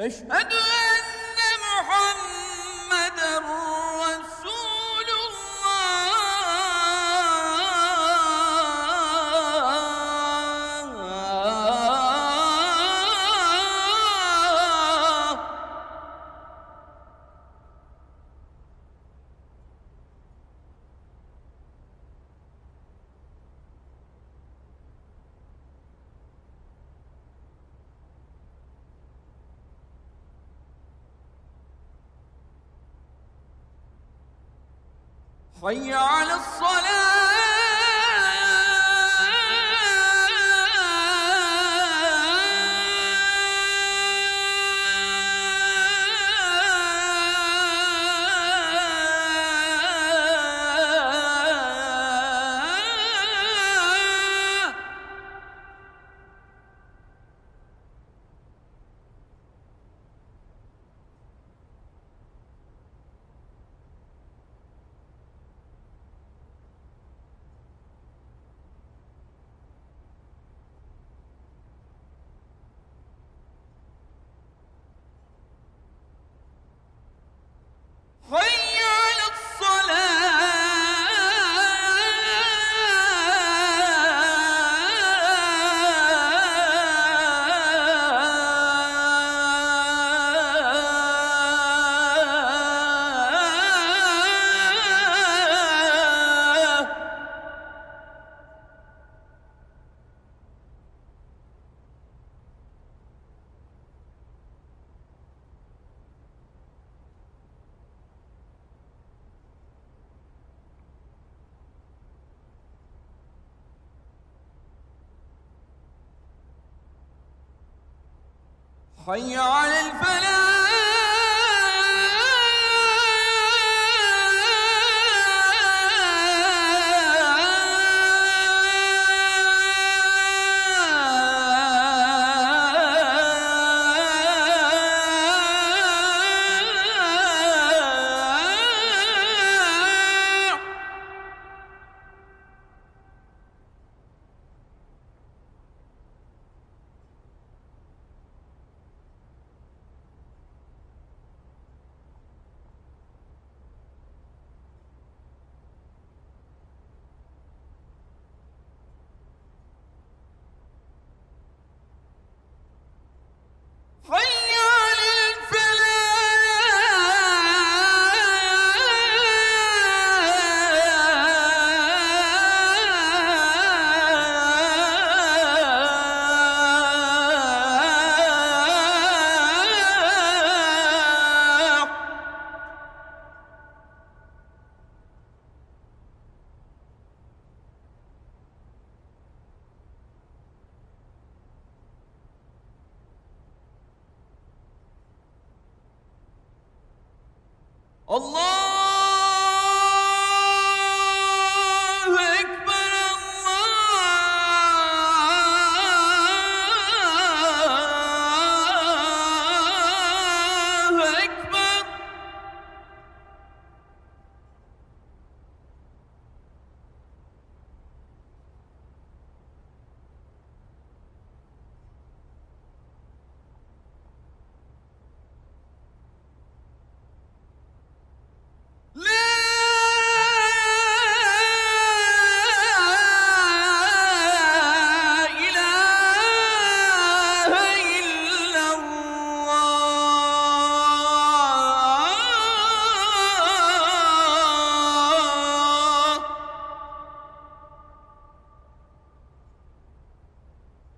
أشهد حي على الصلاة. حي على الفلاح.